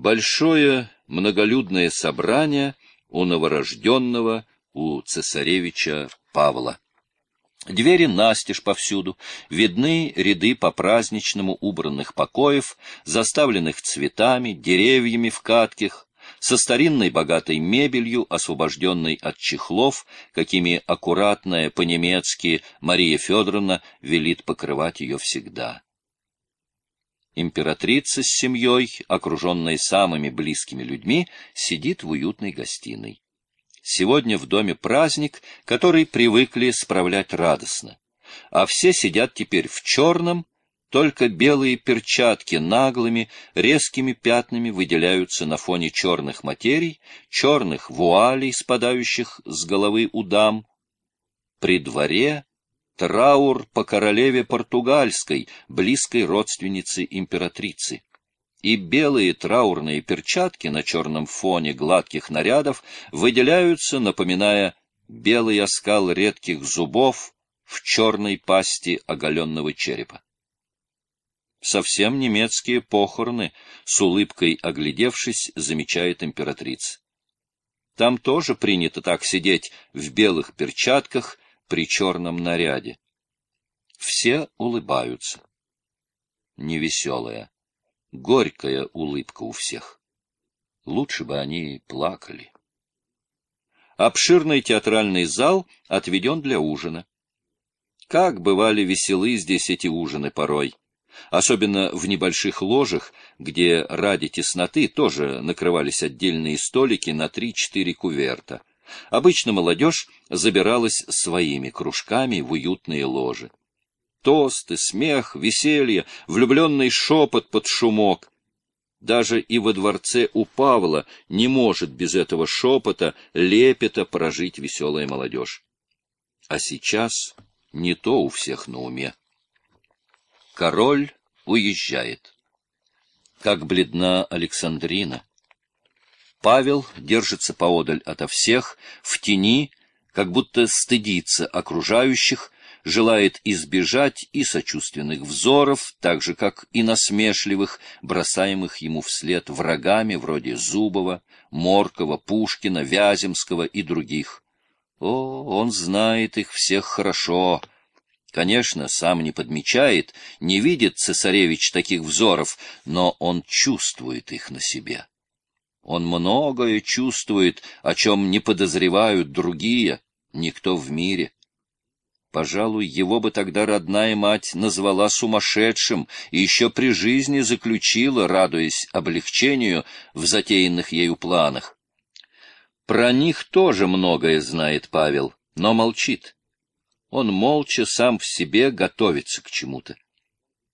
Большое многолюдное собрание у новорожденного, у цесаревича Павла. Двери настежь повсюду, видны ряды по-праздничному убранных покоев, заставленных цветами, деревьями в катках, со старинной богатой мебелью, освобожденной от чехлов, какими аккуратная по-немецки Мария Федоровна велит покрывать ее всегда. Императрица с семьей, окруженная самыми близкими людьми, сидит в уютной гостиной. Сегодня в доме праздник, который привыкли справлять радостно. А все сидят теперь в черном, только белые перчатки наглыми, резкими пятнами выделяются на фоне черных материй, черных вуалей, спадающих с головы у дам. При дворе траур по королеве португальской, близкой родственнице императрицы. И белые траурные перчатки на черном фоне гладких нарядов выделяются, напоминая белый оскал редких зубов в черной пасти оголенного черепа. Совсем немецкие похороны, с улыбкой оглядевшись, замечает императрица. Там тоже принято так сидеть в белых перчатках при черном наряде. Все улыбаются. Невеселая, горькая улыбка у всех. Лучше бы они плакали. Обширный театральный зал отведен для ужина. Как бывали веселы здесь эти ужины порой. Особенно в небольших ложах, где ради тесноты тоже накрывались отдельные столики на три-четыре куверта. Обычно молодежь забиралась своими кружками в уютные ложи. Тосты, смех, веселье, влюбленный шепот под шумок. Даже и во дворце у Павла не может без этого шепота, лепета прожить веселая молодежь. А сейчас не то у всех на уме. Король уезжает. Как бледна Александрина. Павел держится поодаль ото всех, в тени, как будто стыдится окружающих, желает избежать и сочувственных взоров, так же, как и насмешливых, бросаемых ему вслед врагами вроде Зубова, Моркова, Пушкина, Вяземского и других. О, он знает их всех хорошо. Конечно, сам не подмечает, не видит цесаревич таких взоров, но он чувствует их на себе. Он многое чувствует, о чем не подозревают другие, никто в мире. Пожалуй, его бы тогда родная мать назвала сумасшедшим и еще при жизни заключила, радуясь облегчению в затеянных ею планах. Про них тоже многое знает Павел, но молчит. Он молча сам в себе готовится к чему-то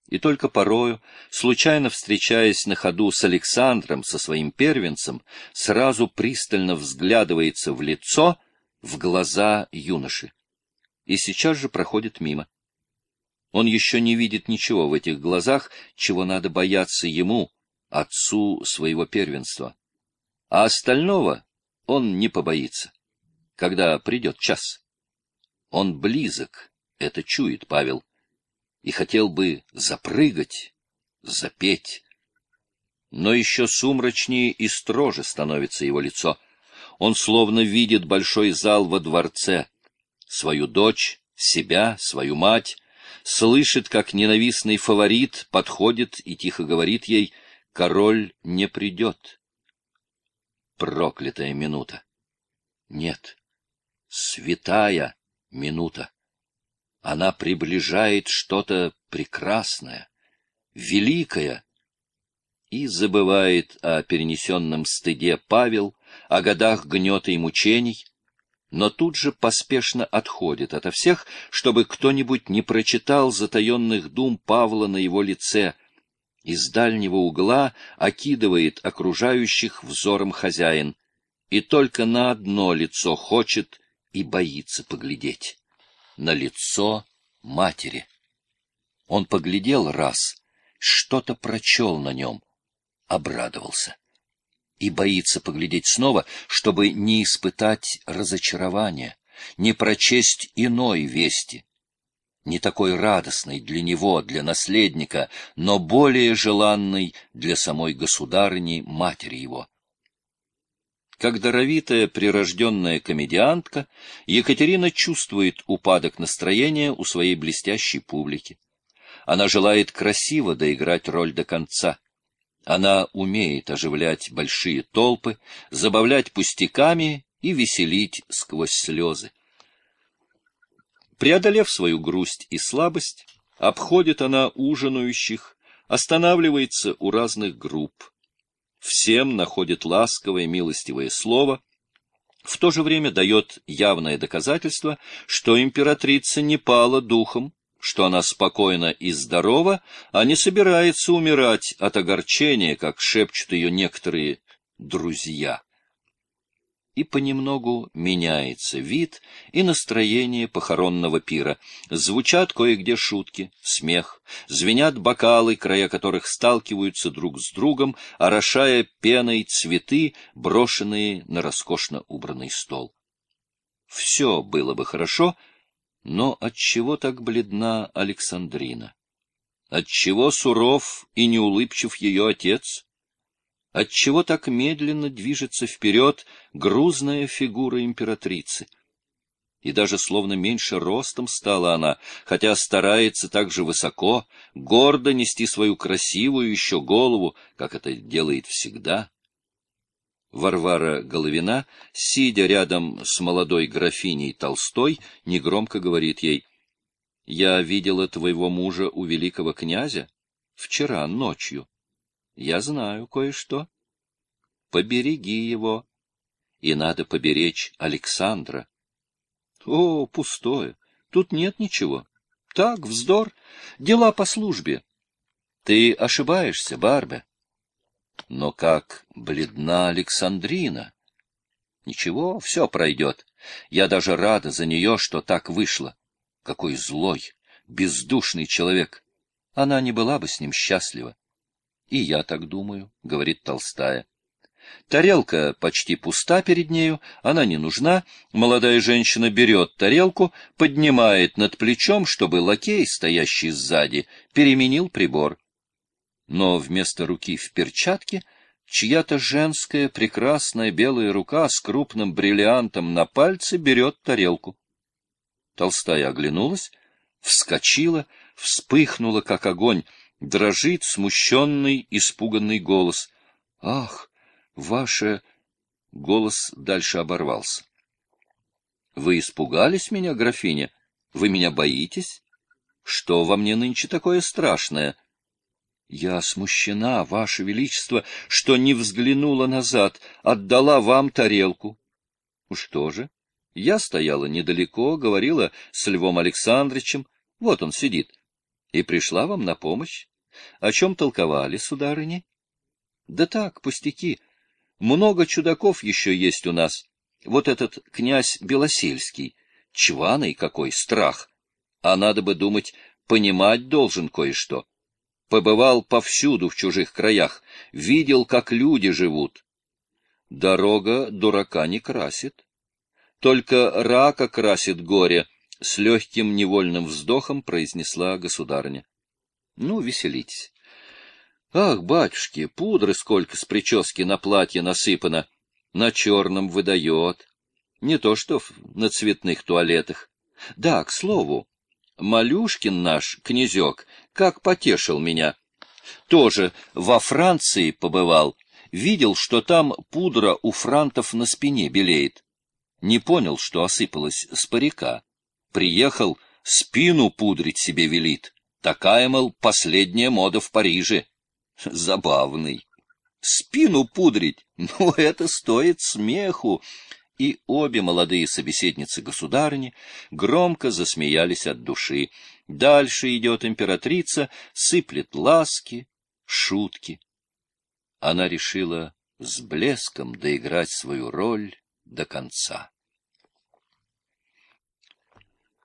и только порою, случайно встречаясь на ходу с Александром, со своим первенцем, сразу пристально взглядывается в лицо, в глаза юноши. И сейчас же проходит мимо. Он еще не видит ничего в этих глазах, чего надо бояться ему, отцу своего первенства. А остального он не побоится, когда придет час. Он близок, это чует Павел и хотел бы запрыгать, запеть. Но еще сумрачнее и строже становится его лицо. Он словно видит большой зал во дворце, свою дочь, себя, свою мать, слышит, как ненавистный фаворит подходит и тихо говорит ей «Король не придет». Проклятая минута. Нет, святая минута. Она приближает что-то прекрасное, великое, и забывает о перенесенном стыде Павел, о годах гнета и мучений, но тут же поспешно отходит ото всех, чтобы кто-нибудь не прочитал затаенных дум Павла на его лице, из дальнего угла окидывает окружающих взором хозяин, и только на одно лицо хочет и боится поглядеть на лицо матери. Он поглядел раз, что-то прочел на нем, обрадовался. И боится поглядеть снова, чтобы не испытать разочарования, не прочесть иной вести. не такой радостной для него, для наследника, но более желанной для самой государыни, матери его. Как даровитая прирожденная комедиантка, Екатерина чувствует упадок настроения у своей блестящей публики. Она желает красиво доиграть роль до конца. Она умеет оживлять большие толпы, забавлять пустяками и веселить сквозь слезы. Преодолев свою грусть и слабость, обходит она ужинающих, останавливается у разных групп. Всем находит ласковое, милостивое слово, в то же время дает явное доказательство, что императрица не пала духом, что она спокойна и здорова, а не собирается умирать от огорчения, как шепчут ее некоторые друзья и понемногу меняется вид и настроение похоронного пира. Звучат кое-где шутки, смех, звенят бокалы, края которых сталкиваются друг с другом, орошая пеной цветы, брошенные на роскошно убранный стол. Все было бы хорошо, но отчего так бледна Александрина? Отчего суров и неулыбчив ее отец? Отчего так медленно движется вперед грузная фигура императрицы? И даже словно меньше ростом стала она, хотя старается так же высоко, гордо нести свою красивую еще голову, как это делает всегда. Варвара Головина, сидя рядом с молодой графиней Толстой, негромко говорит ей, «Я видела твоего мужа у великого князя вчера ночью. Я знаю кое-что. Побереги его. И надо поберечь Александра. О, пустое. Тут нет ничего. Так, вздор. Дела по службе. Ты ошибаешься, Барбе. Но как бледна Александрина. Ничего, все пройдет. Я даже рада за нее, что так вышло. Какой злой, бездушный человек. Она не была бы с ним счастлива. И я так думаю, — говорит Толстая. Тарелка почти пуста перед нею, она не нужна. Молодая женщина берет тарелку, поднимает над плечом, чтобы лакей, стоящий сзади, переменил прибор. Но вместо руки в перчатке чья-то женская прекрасная белая рука с крупным бриллиантом на пальце берет тарелку. Толстая оглянулась, вскочила, вспыхнула, как огонь, дрожит смущенный, испуганный голос. «Ах, ваше...» Голос дальше оборвался. «Вы испугались меня, графиня? Вы меня боитесь? Что во мне нынче такое страшное?» «Я смущена, ваше величество, что не взглянула назад, отдала вам тарелку». «Что же? Я стояла недалеко, говорила с Львом Александровичем, вот он сидит, и пришла вам на помощь. О чем толковали, сударыни? Да так, пустяки. Много чудаков еще есть у нас. Вот этот князь Белосельский, чваный какой, страх. А надо бы думать, понимать должен кое-что. Побывал повсюду в чужих краях, видел, как люди живут. Дорога дурака не красит. Только рака красит горе, — с легким невольным вздохом произнесла государня. — Ну, веселитесь. Ах, батюшки, пудры сколько с прически на платье насыпано, на черном выдает. Не то что на цветных туалетах. Да, к слову, Малюшкин наш, князек, как потешил меня. Тоже во Франции побывал, видел, что там пудра у франтов на спине белеет. Не понял, что осыпалась с парика. Приехал, спину пудрить себе велит. Такая, мол, последняя мода в Париже. Забавный. Спину пудрить, ну, это стоит смеху. И обе молодые собеседницы государыни громко засмеялись от души. Дальше идет императрица, сыплет ласки, шутки. Она решила с блеском доиграть свою роль до конца.